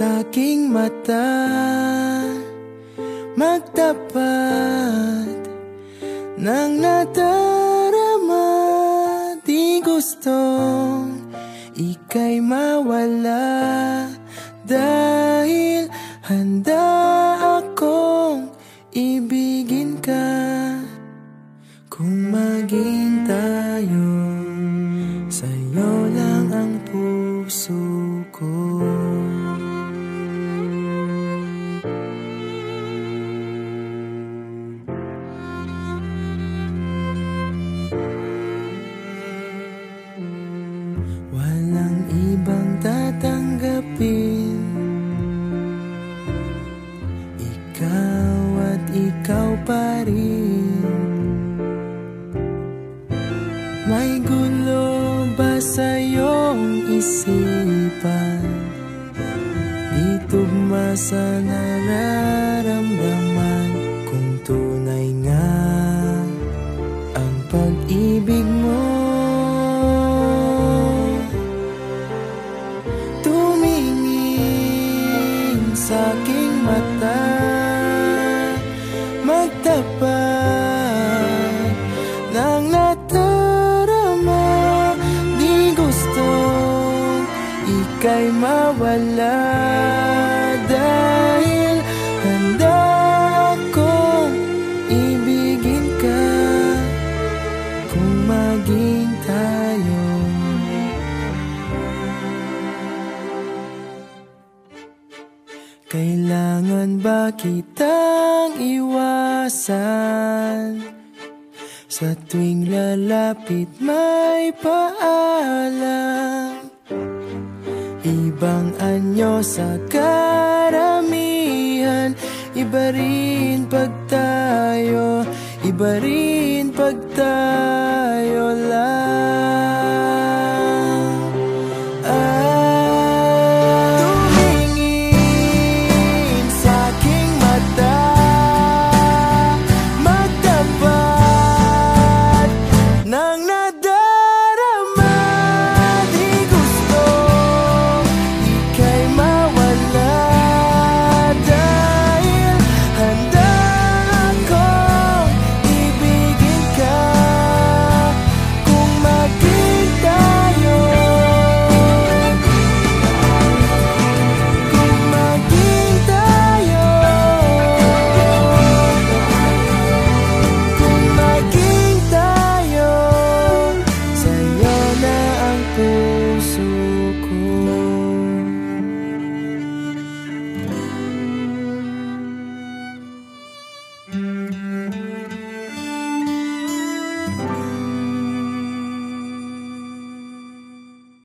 sa aking mata. Magtapat ng nadarama. Di gustong ika'y mawala. Dahil handa akong ibigin ka. Kung maging May gulo ba sa iyong isipan? Di tugma sa nararamdaman Kung tunay nga ang pag-ibig mo. Tumingin sa aking mata ika'y mawala Dahil handa akong ibigin ka Kung maging tayo Kailangan ba kitang iwasan? Sa tuwing lalapit may paalam Ibang anyo sa karamihan. Iba rin pag tayo Iba rin pag tayo